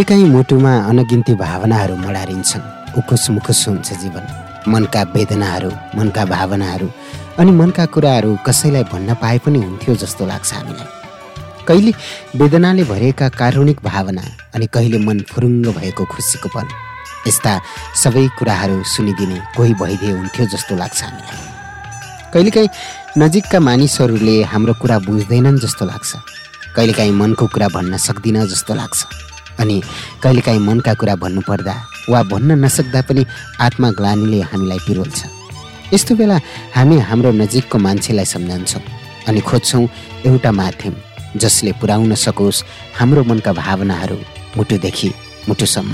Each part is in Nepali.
कहिलेकाहीँ मुटुमा अनगिन्ती भावनाहरू मडारिन्छन्। उखुस मुखुस हुन्छ जीवन। मनका वेदनाहरू मनका भावनाहरू अनि मनका कुराहरू कसैलाई भन्न पाए पनि हुन्थ्यो जस्तो लाग्छ हामीलाई। कहिले वेदनाले भरिएका कारुणिक भावना अनि कहिले मन फुरुङ्ग भएको खुसीको पल यस्ता सबै कुराहरू सुनिदिने कोही भइदिए हुन्थ्यो जस्तो लाग्छ हामीलाई। कहिलेकाहीँ नजिकका मानिसहरूले हाम्रो कुरा बुझ्दैनन् जस्तो लाग्छ। कहिलेकाहीँ मनको कुरा भन्न सक्दिनँ जस्तो लाग्छ। अनि कहिलेकाहीँ मनका कुरा भन्नुपर्दा वा भन्न नसक्दा पनि आत्मग्लानीले हामीलाई पिरोल्छ। यस्तो बेला हामी हाम्रो नजिकको मान्छेलाई सम्झन्छौँ अनि खोज्छौँ एउटा माध्यम जसले पुर्याउन सकोस् हाम्रो मनका भावनाहरू मुटुदेखि मुटुसम्म।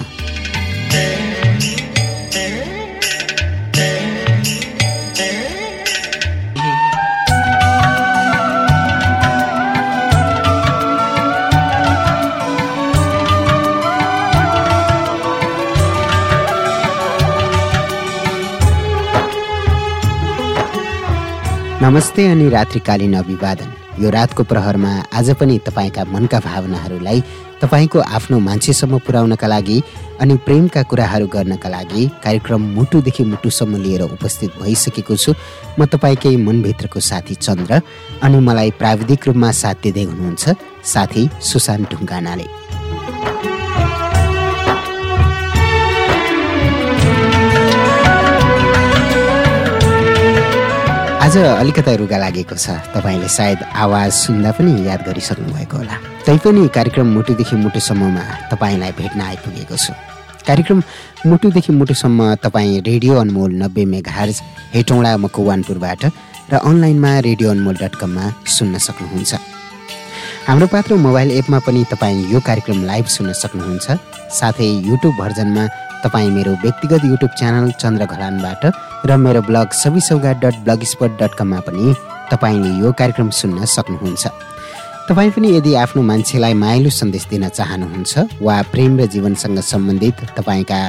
नमस्ते अनि रात्रिकालीन अभिवादन। यो रातको प्रहरमा आज पनि तपाईँका मनका भावनाहरूलाई तपाईँको आफ्नो मान्छेसम्म पुर्याउनका लागि अनि प्रेमका कुराहरू गर्नका लागि कार्यक्रम मुटुदेखि मुटुसम्म लिएर उपस्थित भइसकेको छु। म तपाईँकै मनभित्रको साथी चन्द्र अनि मलाई प्राविधिक रूपमा साथ दिँदै हुनुहुन्छ साथी सुशान्त ढुङ्गानाले। आज अलिकता रुगा लागेको छ। तपाईँले सायद आवाज सुन्दा पनि याद गरिसक्नु भएको होला। तैपनि कार्यक्रम मुटुदेखि मुटुसम्ममा तपाईँलाई भेट्न आइपुगेको छु। कार्यक्रम मुटुदेखि मुटुसम्म तपाईँ रेडियो अनमोल नब्बे मेघार्ज हेटौँडा मकवानपुरबाट र अनलाइनमा रेडियो अनमोल डट कममा सुन्न सक्नुहुन्छ। हाम्रो पात्र मोबाइल एपमा पनि तपाईँ यो कार्यक्रम लाइभ सुन्न सक्नुहुन्छ। साथै युट्युब भर्जनमा तपाईँ मेरो व्यक्तिगत युट्युब च्यानल चन्द्र घलानबाट र मेरो ब्लग सबै सौगा डट ब्लग स्पट डट कममा पनि तपाईँले यो कार्यक्रम सुन्न सक्नुहुन्छ। तपाईँ पनि यदि आफ्नो मान्छेलाई माइलो सन्देश दिन चाहनुहुन्छ वा प्रेम र जीवनसँग सम्बन्धित तपाईँका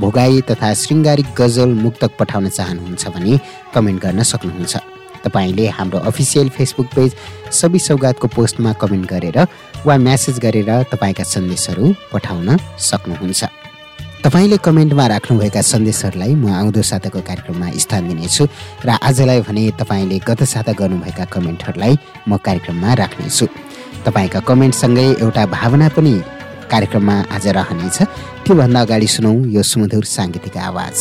भोगाई तथा शृङ्गारिक गजल मुक्तक पठाउन चाहनुहुन्छ भने कमेन्ट गर्न सक्नुहुन्छ। तपाईँले हाम्रो अफिसियल फेसबुक पेज सबै सौगातको पोस्टमा कमेन्ट गरेर वा म्यासेज गरेर तपाईँका सन्देशहरू पठाउन सक्नुहुन्छ। तपाईँले कमेन्टमा राख्नुभएका सन्देशहरूलाई म आउँदो साताको कार्यक्रममा स्थान दिनेछु र आजलाई भने तपाईँले गत साता गर्नुभएका कमेन्टहरूलाई म कार्यक्रममा राख्नेछु। तपाईँका कमेन्टसँगै एउटा भावना पनि कार्यक्रममा आज रहनेछ। त्योभन्दा अगाडि सुनौ यो सुमधुर साङ्गीतिक आवाज।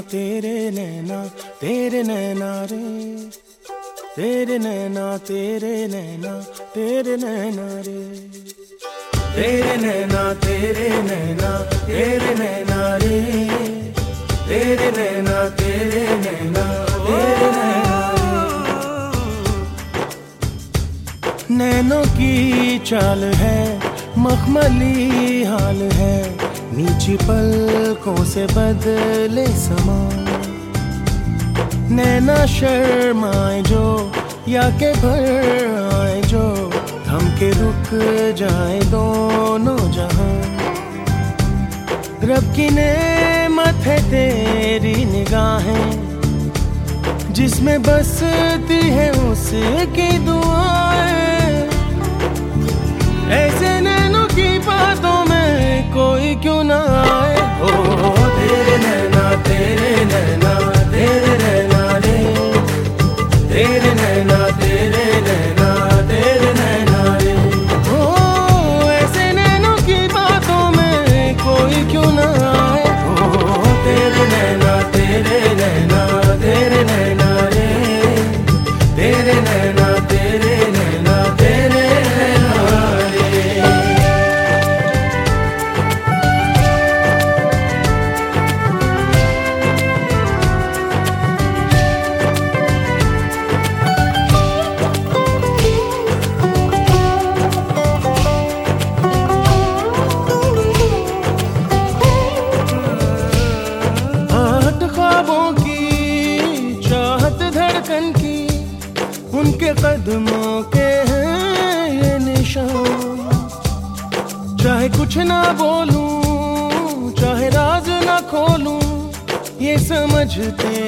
तेरे नैना तेरे नैना रे। तेरे नैना तेरे नैना तेरे नैना रे। तेरे नैना तेरे नैना तेरे नैना रे। तेरे नैना तेरे नैना तेरे नैना नैनों की चाल है, मखमली हाल है। नीची पलकों से बदले समा। नैना शर्माए जो, या के भर आए जो थम के रुक जाए दोनों जहाँ। रब की नेमत है तेरी निगाहें, जिसमें बसती है उसकी दुआएँ। ऐसे नैनों बातों में कोई क्यों ना आए हो तेरे नैना पूछते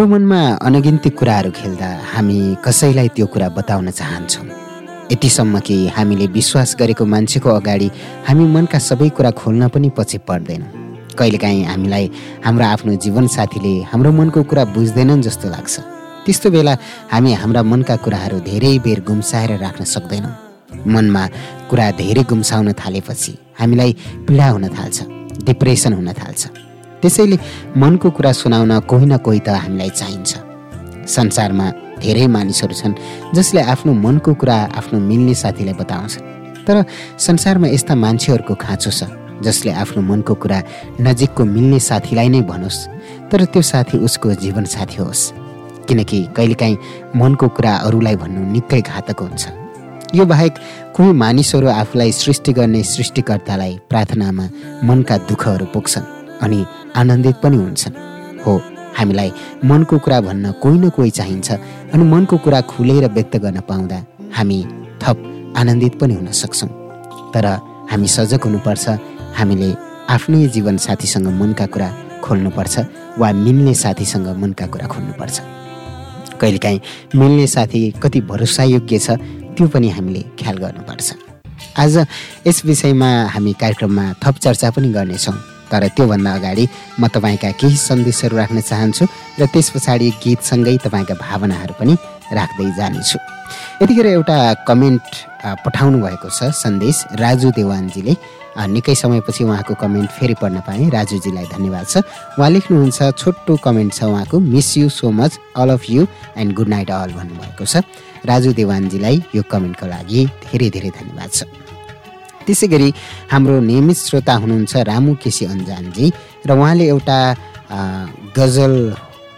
हाम्रो मनमा अनगिन्ती कुराहरू खेल्दा हामी कसैलाई त्यो कुरा बताउन चाहन्छौँ। यतिसम्म कि हामीले विश्वास गरेको मान्छेको अगाडि हामी मनका सबै कुरा खोल्न पनि पछि पर्दैनौँ। कहिलेकाहीँ हामीलाई हाम्रो आफ्नो जीवनसाथीले हाम्रो मनको कुरा बुझ्दैनन् जस्तो लाग्छ। त्यस्तो बेला हामी हाम्रा मनका कुराहरू धेरै बेर गुम्साएर राख्न सक्दैनौँ। मनमा कुरा धेरै गुम्साउन थालेपछि हामीलाई पीडा हुन थाल्छ डिप्रेसन हुन थाल्छ। त्यसैले मनको कुरा सुनाउन कोही न कोही त हामीलाई चाहिन्छ। संसारमा धेरै मानिसहरू छन् जसले आफ्नो मनको कुरा आफ्नो मिल्ने साथीलाई बताउँछन्। तर संसारमा यस्ता मान्छेहरूको खाँचो छ जसले आफ्नो मनको कुरा नजिकको मिल्ने साथीलाई नै भनोस् तर त्यो साथी उसको जीवन साथी होस्। किनकि कहिलेकाहीँ मनको कुरा अरूलाई भन्नु निकै घातक हुन्छ। यो बाहेक कोही मानिसहरू आफूलाई सृष्टि गर्ने सृष्टिकर्तालाई प्रार्थनामा मनका दुःखहरू पुग्छन्। अनि आनन्दित पनि हुन्छन्। हो हामीलाई मनको कुरा भन्न कोही न कोही चाहिन्छ अनि मनको कुरा खुलेर व्यक्त गर्न पाउँदा हामी थप आनन्दित पनि हुन सक्छौँ। तर हामी सजग हुनुपर्छ हामीले आफ्नै जीवन साथीसँग मनका कुरा खोल्नुपर्छ वा मिल्ने साथीसँग मनका कुरा खोल्नुपर्छ। कहिलेकाहीँ मिल्ने साथी कति भरोसायोग्य छ त्यो पनि हामीले ख्याल गर्नुपर्छ। आज यस विषयमा हामी कार्यक्रममा थप चर्चा पनि गर्नेछौँ। तर त्योभन्दा अगाडि म तपाईँका केही सन्देशहरू राख्न चाहन्छु र त्यस पछाडि गीतसँगै तपाईँका भावनाहरू पनि राख्दै जानेछु। यतिखेर एउटा कमेन्ट पठाउनु भएको छ सन्देश राजु देवानजीले। निकै समयपछि उहाँको कमेन्ट फेरि पढ्न पाएँ। राजुजीलाई धन्यवाद छ। उहाँ लेख्नुहुन्छ छोटो कमेन्ट छ उहाँको। Miss you so much. All of you and good night all भन्नुभएको छ। राजु देवानजीलाई यो कमेन्टको लागि धेरै धेरै धन्यवाद छ। त्यसै गरी हाम्रो नियमित श्रोता हुनुहुन्छ रामु केसी अन्जानजी र उहाँले एउटा गजल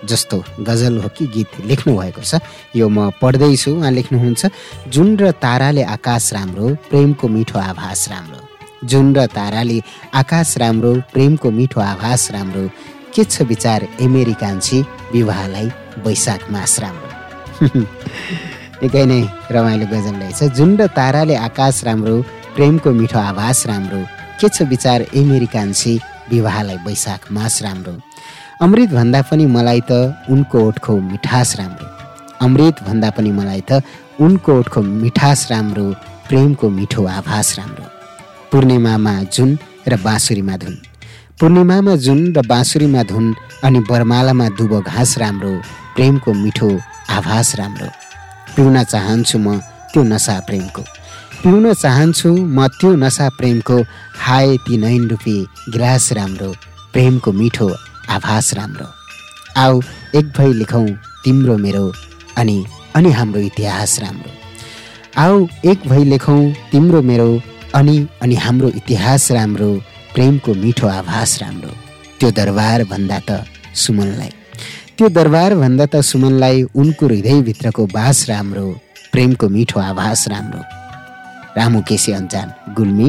जस्तो गजल हो कि गीत लेख्नु भएको छ। यो म पढ्दैछु उहाँ लेख्नुहुन्छ जुन र ताराले आकाश राम्रो प्रेमको मिठो आभास राम्रो। जुन र ताराले आकाश राम्रो प्रेमको मिठो आभास राम्रो। के छ विचार अमेरिकान्छी विवाहलाई वैशाख मास राम्रो? निकै नै रमाइलो गजल रहेछ। जुन र ताराले आकाश राम्रो प्रेमको मिठो आभास राम्रो। के छ विचार? अमेरिकान्छी विवाहलाई वैशाख मास राम्रो। अमृत भन्दा पनि मलाई त उनको ओठको मिठास राम्रो। अमृत भन्दा पनि मलाई त उनको ओठको मिठास राम्रो। प्रेमको मिठो आभास राम्रो। पूर्णिमामा जुन र बाँसुरीमा धुन। पूर्णिमामा जुन र बाँसुरीमा धुन अनि बरमालामा दुबो घाँस राम्रो। प्रेमको मिठो आभास राम्रो। पिउन चाहन्छु म त्यो नसा प्रेमको। पिउन चाहन्छु म त्यो नसा प्रेमको हाय ती नैन रूपी गिलास राम्रो प्रेमको मिठो आभास राम्रो। आऊ एक भई लेखौँ तिम्रो मेरो अनि अनि हाम्रो इतिहास राम्रो। आऊ एक भई लेखौँ तिम्रो मेरो अनि अनि हाम्रो इतिहास राम्रो प्रेमको मिठो आभास राम्रो। त्यो दरबार भन्दा त सुमनलाई। त्यो दरबार भन्दा त सुमनलाई उनको हृदयभित्रको बास राम्रो प्रेमको मिठो आभास राम्रो। रामु केसी अन्जान गुल्मी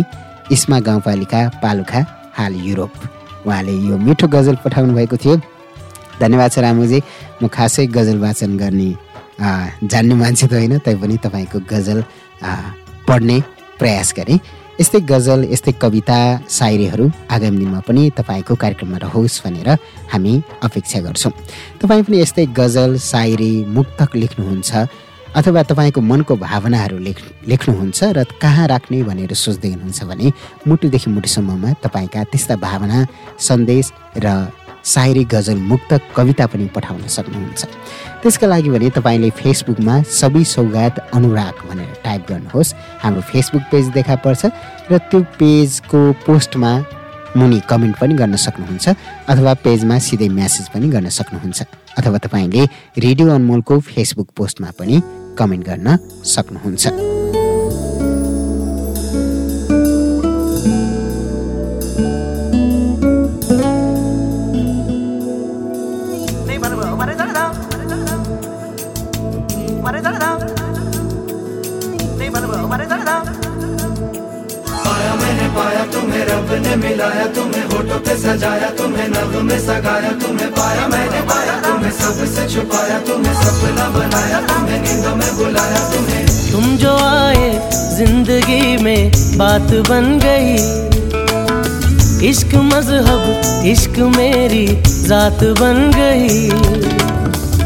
इस्मा गाउँपालिका पालुखा हाल युरोप। उहाँले यो मिठो गजल पठाउनु भएको थियो। धन्यवाद छ रामुजी। म खासै गजल वाचन गर्ने जान्ने मान्छे त होइन तैपनि तपाईँको गजल पढ्ने प्रयास गरेँ। यस्तै गजल यस्तै कविता सायरीहरू आगामी दिनमा पनि तपाईँको कार्यक्रममा रहोस् भनेर हामी अपेक्षा गर्छौँ। तपाईँ पनि यस्तै गजल सायरी मुक्तक लेख्नुहुन्छ। अथवा तपाईँको मनको भावनाहरू लेख लेख्नुहुन्छ र कहाँ राख्ने भनेर सोच्दै हुनुहुन्छ भने मुटुदेखि मुटुसम्ममा तपाईँका त्यस्ता भावना सन्देश र सायरी गजल मुक्त कविता पनि पठाउन सक्नुहुन्छ। त्यसका लागि भने तपाईँले फेसबुकमा सबै सौगात अनुराग भनेर टाइप गर्नुहोस्। हाम्रो फेसबुक पेज देखा पर्छ र त्यो पेजको पोस्टमा मुनि कमेन्ट पनि गर्न सक्नुहुन्छ अथवा पेजमा सिधै म्यासेज पनि गर्न सक्नुहुन्छ। अथवा तपाईँले रेडियो अनमोलको फेसबुक पोस्टमा पनि कमेन्ट गर्न सक्नुहुन्छ। रब ने मिलाया तुम्हें होठों पे सजाया तुम्हें नभ में सगाया तुम्हें पाया मैंने पाया तुम्हें सबसे छुपाया तुम्हें सपना बनाया तुम्हें नींदों में बुलाया तुम्हें। तुम जो आए ज़िंदगी में बात बन गई। इश्क मज़हब इश्क मेरी जात बन गई।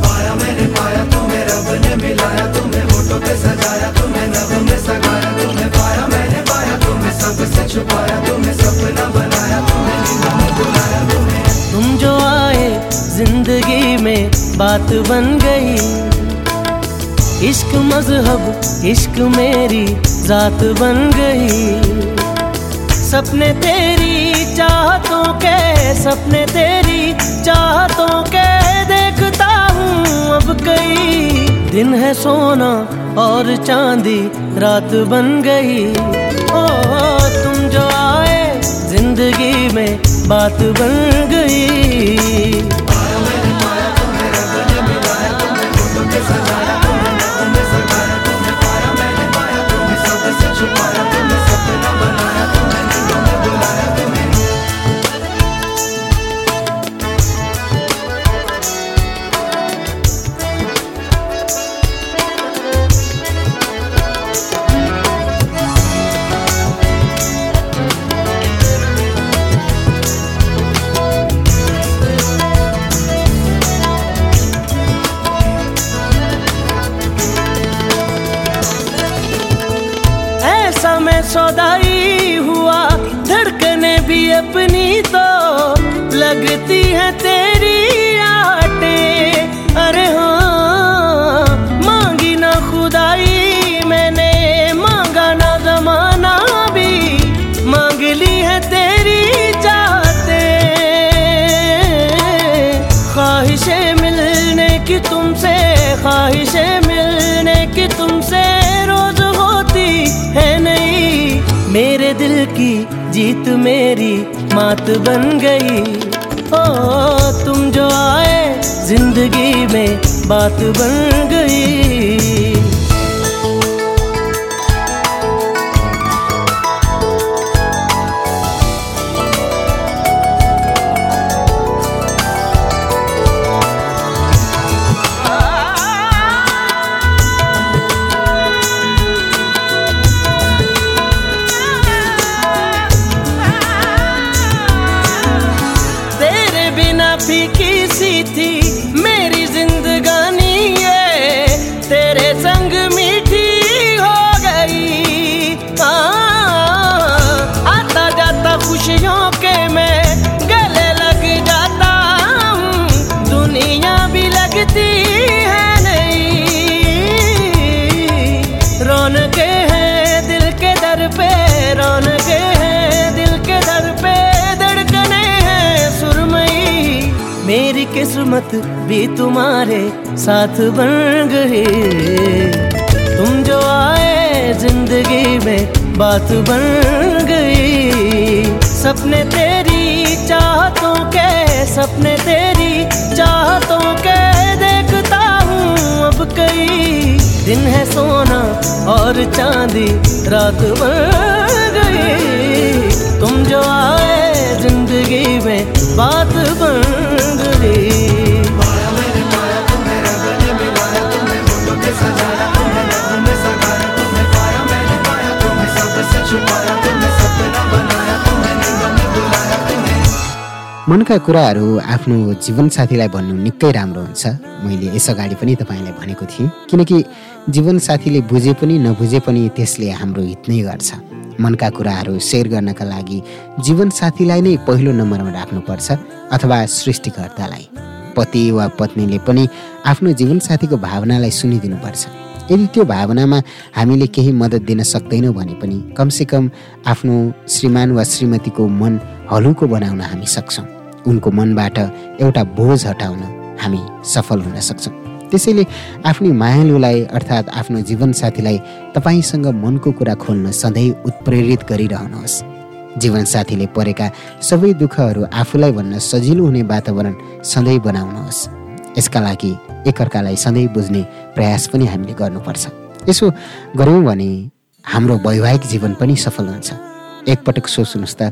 पाया मैंने पाया तुम्हें रब ने मिलाया तुम्हें होठों पे सजाया तुम्हें नभ में सगाया तुम्हें छुपाया तुम जो आए ज़िंदगी में बात बन गई। इश्क मज़हब, इश्क मेरी जात बन गई। सपने तेरी चाहतों के, सपने तेरी चाहतों के देखता हूँ अब कई। दिन है सोना और चांदी, रात बन गई। ओ ज़िंदगी में बात बन गई। siempre जीत मेरी मात बन गई। ओ तुम जो आए ज़िंदगी में बात बन गई। किस्मत भी तुम्हारे साथ बन गई तुम जो आए ज़िंदगी में बात बन गई। सपने तेरी चाहतों के, सपने तेरी चाहतों के देखता हूँ अब कई। दिन है सोना और चांदी, रात बन गई। तुम जो आए मनका कुराहरू आफ्नो जीवनसाथीलाई भन्नु निकै राम्रो हुन्छ। मैले यसअगाडि पनि तपाईँलाई भनेको थिएँ किनकि जीवनसाथीले बुझे पनि नबुझे पनि त्यसले हाम्रो हित नै गर्छ। मनका कुराहरू सेयर गर्नका लागि जीवनसाथीलाई नै पहिलो नम्बरमा राख्नुपर्छ अथवा सृष्टिकर्तालाई। पति वा पत्नीले पनि आफ्नो जीवनसाथीको भावनालाई सुनिदिनुपर्छ। यदि त्यो भावनामा हामीले केही मद्दत दिन सक्दैनौँ भने पनि कमसेकम आफ्नो श्रीमान वा श्रीमतीको मन हलुको बनाउन हामी सक्छौँ। उनको मनबाट एउटा बोझ हटाउन हामी सफल हुन सक्छौँ। त्यसैले आफ्नो मायालुलाई अर्थात् आफ्नो जीवनसाथीलाई तपाईँसँग मनको कुरा खोल्न सधैँ उत्प्रेरित गरिरहनुहोस्। जीवनसाथीले परेका सबै दुःखहरू आफूलाई भन्न सजिलो हुने वातावरण सधैँ बनाउनुहोस्। यसका लागि एकअर्कालाई सधैँ बुझ्ने प्रयास पनि हामीले गर्नुपर्छ। यसो गऱ्यौँ भने हाम्रो वैवाहिक जीवन पनि सफल हुन्छ। एकपटक सोच्नुहोस् त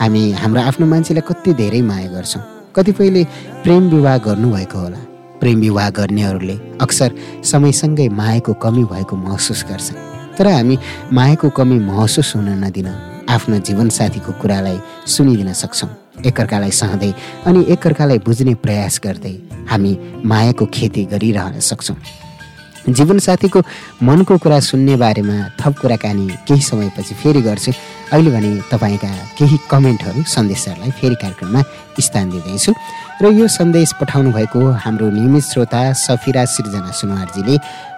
हामी हाम्रो आफ्नो मान्छेलाई कति धेरै माया गर्छौँ। कतिपयले प्रेम विवाह गर्नुभएको होला। प्रेम विवाह गर्नेहरूले अक्सर समयसँगै मायाको कमी भएको महसुस गर्छ तर हामी मायाको कमी महसुस हुन नदिन आफ्नो जीवनसाथीको कुरालाई सुनिदिन सक्छौँ। एकअर्कालाई सहँदै अनि एकअर्कालाई बुझ्ने प्रयास गर्दै हामी मायाको खेती गरिरहन सक्छौँ। जीवनसाथीको मनको कुरा सुन्ने बारेमा थप कुराकानी केही समयपछि फेरि गर्छु। अहिले भने तपाईँका केही कमेन्टहरू सन्देशहरूलाई फेरि कार्यक्रममा स्थान दिँदैछु। र यो सन्देश पठाउनु भएको हाम्रो नियमित श्रोता सफिरा सृजना सुनवारजीले।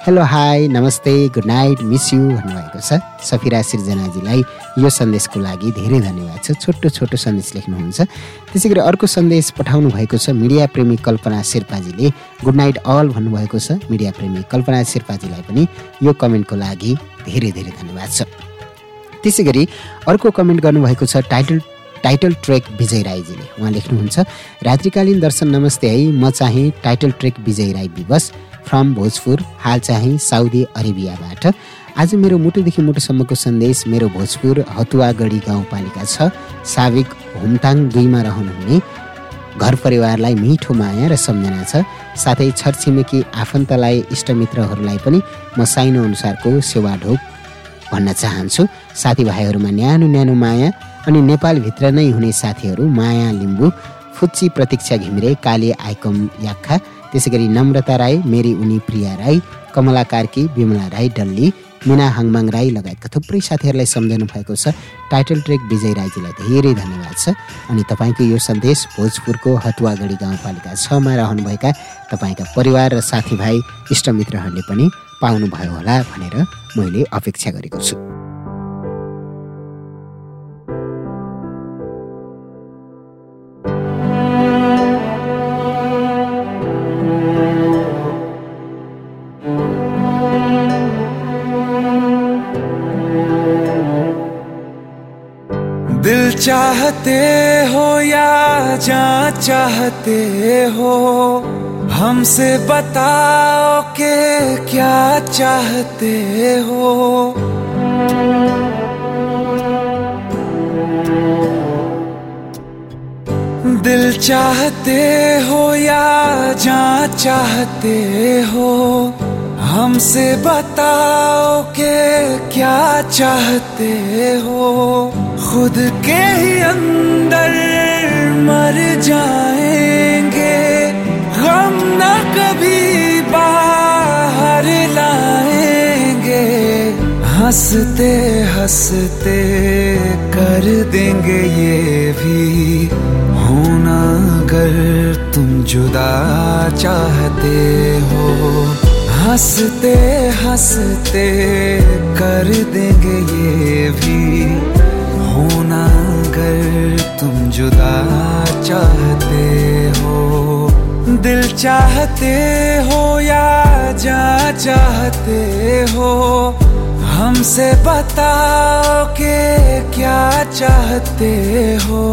हेलो हाई नमस्ते गुड नाइट मिस यु भन्नुभएको छ। सफिरा सृजनाजीलाई यो सन्देशको लागि धेरै धन्यवाद छ। छोटो छोटो सन्देश लेख्नुहुन्छ। त्यसै गरी अर्को सन्देश पठाउनु भएको छ मिडिया प्रेमी कल्पना शेर्पाजीले। गुड नाइट अल भन्नुभएको छ। मिडिया प्रेमी कल्पना शेर्पाजीलाई पनि यो कमेन्टको लागि धेरै धेरै धन्यवाद छ। त्यसै गरी अर्को कमेन्ट गर्नुभएको छ टाइटल टाइटल ट्रेक विजय राईजीले। उहाँ लेख्नुहुन्छ रात्रिकालीन दर्शन नमस्ते है म चाहिँ टाइटल ट्रेक विजय राई विवश फ्रम भोजपुर हाल चाहिँ साउदी अरेबियाबाट। आज मेरो मुटुदेखि मुटुसम्मको सन्देश मेरो भोजपुर हतुवागढी गाउँपालिका छ। साविक हुमताङ दुईमा रहनुहुने। घर परिवारलाई मिठो माया र सम्झना छ। साथै छरछिमेकी आफन्तलाई इष्टमित्रहरूलाई पनि म साइनो अनुसारको सेवा ढोक भन्न चाहन्छु। साथीभाइहरूमा न्यानो न्यानो माया अनि नेपालभित्र नै हुने साथीहरू माया लिम्बू फुच्ची प्रतीक्षा घिमिरे काली आइकम याक्खा त्यसै गरी नम्रता राई मेरी उनी प्रिया राई कमला कार्की विमला राई डल्ली मिना हाङमाङ राई लगायतका थुप्रै साथीहरूलाई सम्झाउनु भएको छ। टाइटल ट्रेक विजय राईजीलाई धेरै धन्यवाद छ। अनि तपाईँको यो सन्देश भोजपुरको हतुवागढी गाउँपालिका छमा रहनुभएका तपाईँका परिवार र साथीभाइ इष्टमित्रहरूले पनि पाउनुभयो होला भनेर मैले अपेक्षा गरेको छु। दिल चाहते हो या जा चाहते हो, हमसे बताओ के क्या चाहते हो? दिल चाहते हो या जा चाहते हो? हमसे बताओ के क्या चाहते हो? खुद के ही अंदर मर जाएँगे। गम न कभी बाहर लाएँगे, हँसते हँसते कर देंगे ये भी। होना अगर तुम जुदा चाहते हो, हँसते हँसते कर देंगे ये भी। होना अगर तुम जुदा चाहते हो दिल चाहते हो या जा चाहते हो? हमसे बताओ के क्या चाहते हो?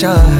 चाहते हो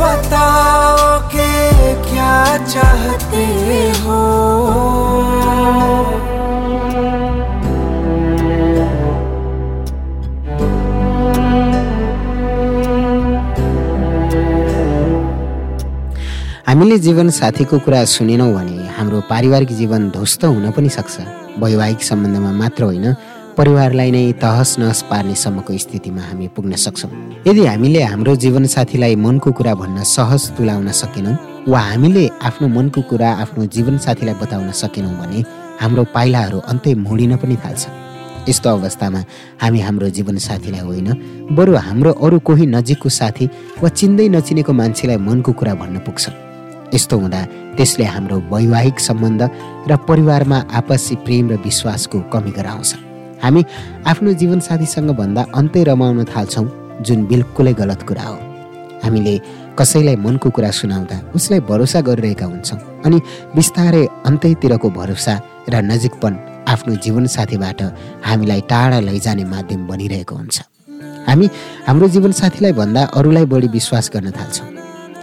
बताओ के क्या चाहते हो? हामीले जीवनसाथीको कुरा सुनेनौँ भने हाम्रो पारिवारिक जीवन ध्वस्त हुन पनि सक्छ। वैवाहिक सम्बन्धमा मात्र होइन परिवारलाई नै तहस नहस पार्ने सम्मको स्थितिमा हामी पुग्न सक्छौँ। यदि हामीले हाम्रो जीवनसाथीलाई मनको कुरा भन्न सहज तुलाउन सकेनौँ वा हामीले आफ्नो मनको कुरा आफ्नो जीवनसाथीलाई बताउन सकेनौँ भने हाम्रो पाइलाहरू अन्तै मोडिन पनि थाल्छ। यस्तो अवस्थामा हामी हाम्रो जीवनसाथीलाई होइन बरु हाम्रो अरू कोही नजिकको साथी वा चिन्दै नचिनेको मान्छेलाई मनको कुरा भन्न पुग्छ यस्तो हुँदा त्यसले हाम्रो वैवाहिक सम्बन्ध र परिवारमा आपसी प्रेम र विश्वासको कमी गराउँछ। हामी आफ्नो जीवनसाथीसँग भन्दा अन्तै रमाउन थाल्छौँ जुन बिल्कुलै गलत कुरा हो। हामीले कसैलाई मनको कुरा सुनाउँदा उसलाई भरोसा गरिरहेका हुन्छौँ अनि बिस्तारै अन्तैतिरको भरोसा र नजिकपन आफ्नो जीवनसाथीबाट हामीलाई टाढा लैजाने माध्यम बनिरहेको हुन्छ। हामी हाम्रो जीवनसाथीलाई भन्दा अरूलाई बढी विश्वास गर्न थाल्छौँ।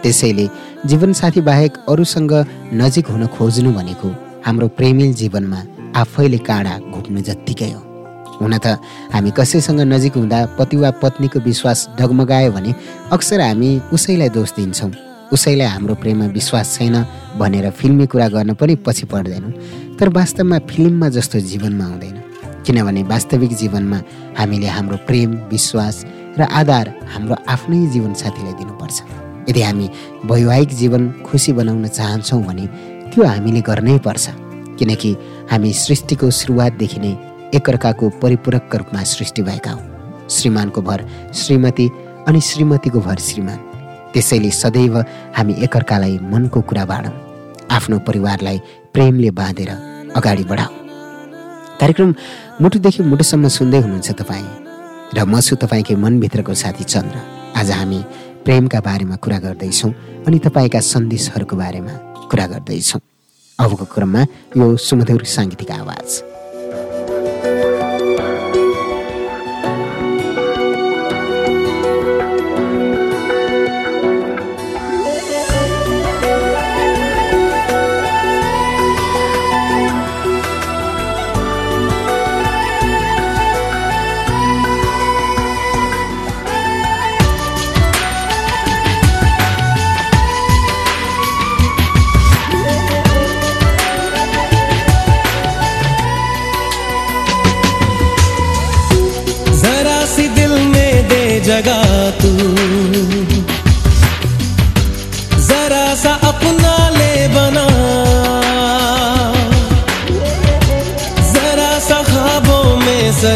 त्यसैले जीवनसाथी बाहेक अरूसँग नजिक हुन खोज्नु भनेको हाम्रो प्रेमिल जीवनमा आफैले काँडा घुट्नु जत्तिकै हो। हुन त हामी कसैसँग नजिक हुँदा पति वा पत्नीको विश्वास डगमगायो भने अक्सर हामी उसैलाई दोष दिन्छौँ। उसैलाई हाम्रो प्रेममा विश्वास छैन भनेर फिल्मी कुरा गर्न पनि पछि पर्दैनौँ। तर वास्तवमा फिल्ममा जस्तो जीवनमा हुँदैन किनभने वास्तविक जीवनमा हामीले हाम्रो प्रेम विश्वास र आधार हाम्रो आफ्नै जीवनसाथीलाई दिनुपर्छ। यदि हामी वैवाहिक जीवन खुसी बनाउन चाहन्छौँ भने त्यो हामीले गर्नै पर्छ। किनकि हामी सृष्टिको सुरुवातदेखि नै एकअर्काको परिपूरक रूपमा सृष्टि भएका हौँ श्रीमानको भर श्रीमती अनि श्रीमतीको भर श्रीमान। त्यसैले सदैव हामी एकअर्कालाई मनको कुरा बाँडौँ। आफ्नो परिवारलाई प्रेमले बाँधेर अगाडि बढाऊ। कार्यक्रम मुटुदेखि मुटुसम्म सुन्दै हुनुहुन्छ तपाईँ र म छु तपाईँकै मनभित्रको साथी चन्द्र। आज हामी प्रेमका बारेमा कुरा गर्दैछौँ अनि तपाईँका सन्देशहरूको बारेमा कुरा गर्दैछौँ। अबको क्रममा यो सुमधुर साङ्गीतिक आवाज।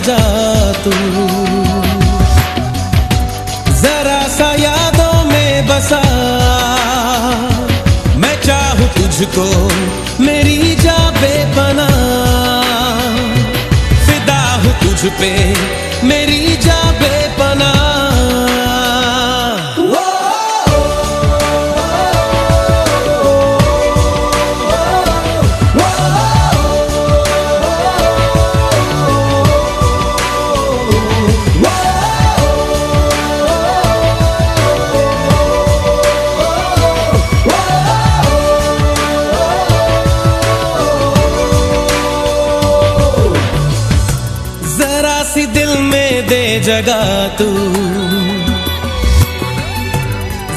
सजा तू। जरा सा यादों में बसा। मैं चाहूँ तुझको मेरी जा बेपना फिदा हूँ तुझ पे। जगह तू।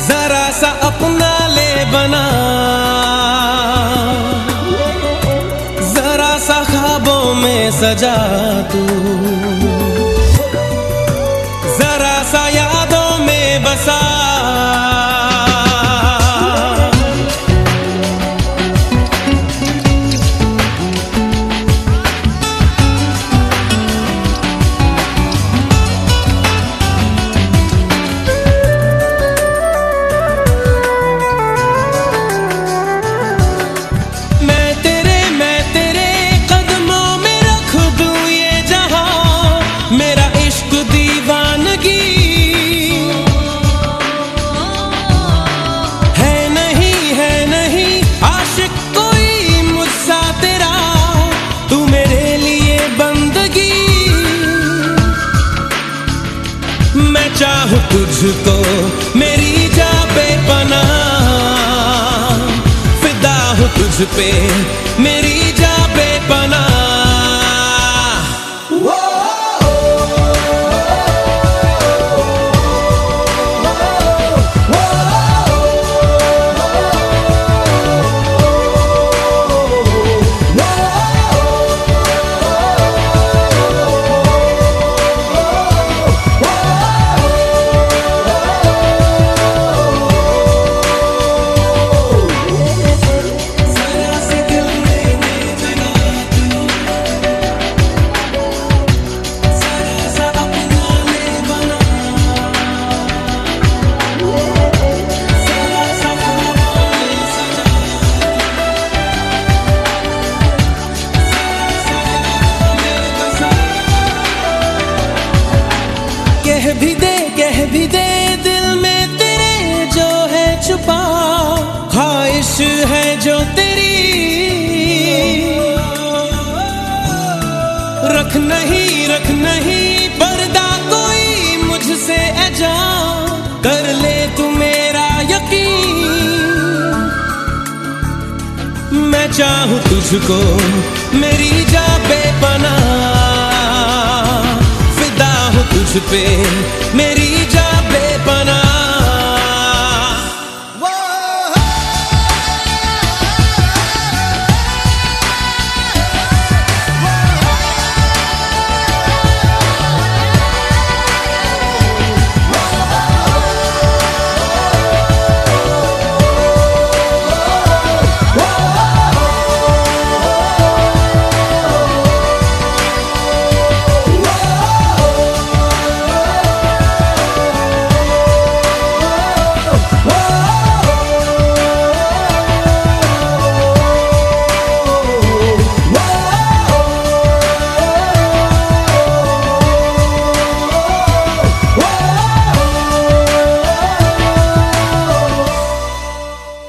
जरा सा अपना ले बना। जरा सा खाबों में सजा तू। तुझको मेरी जा पे पना फिदा हो तुझ पे मेरी जा चाहूँ तुझको मेरी जा बेपना फिदा हूँ तुझ पे मेरी जा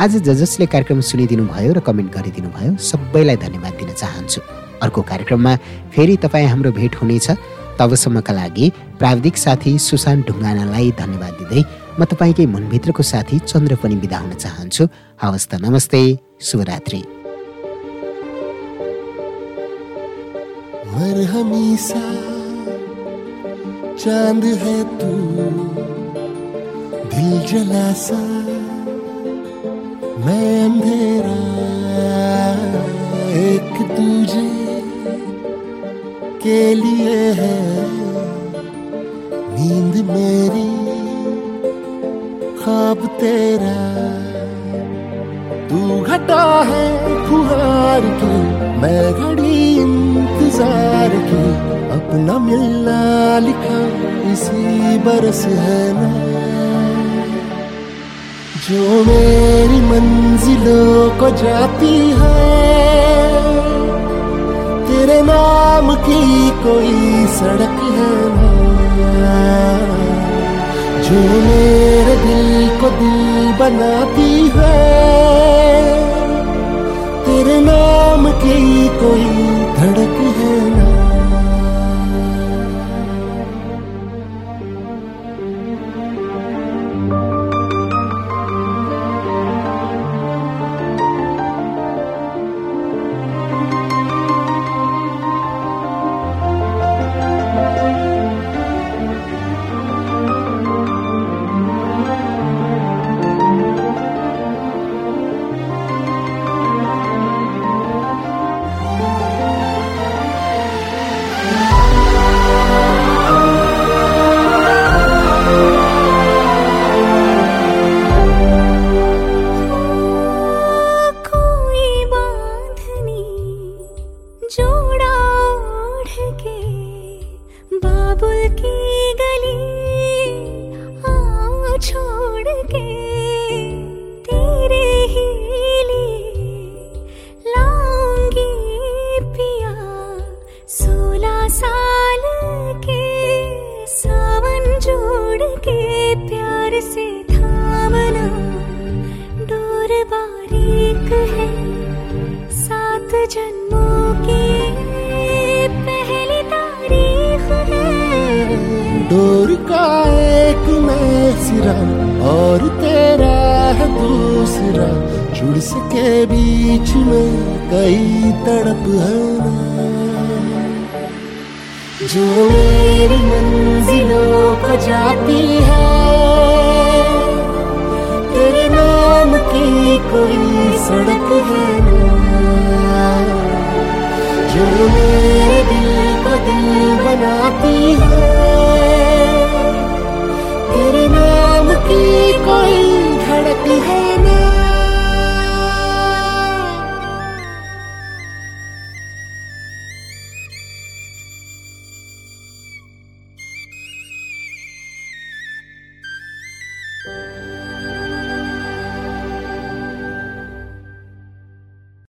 आज ज जसले कार्यक्रम सुनिदिनु भयो र कमेन्ट गरिदिनु भयो सबैलाई धन्यवाद दिन चाहन्छु। अर्को कार्यक्रममा फेरि तपाईँ हाम्रो भेट हुनेछ। तबसम्मका लागि प्राविधिक साथी सुशान्त ढुङ्गानालाई धन्यवाद दिँदै म तपाईँकै मनभित्रको साथी चन्द्र पनि बिदा हुन चाहन्छु। हवस् त नमस्ते शुभरात्रि। चांद है तू दिल जला सा मैं अंधेरा, एक दूजे के लिए है। नींद मेरी, ख्वाब तेरा। तू घटा है फुहार की, मैं घड़ी इंतज़ार की, अपना मिलना लिखा इसी बरस है ना। जो मेरी मंजिलों को जाती है, तेरे नाम की कोई सड़क है जो मेरे दिल को दिल बनाती है, तेरे नाम की कोई धड़क है ना चुड़स के बीच में कई तड़प है। जो मेरी मंजिलों को जाती है, तेरे नाम की कोई सड़क है जो मेरे दिल को दिल बनाती है, तेरे नाम की कोई धड़क है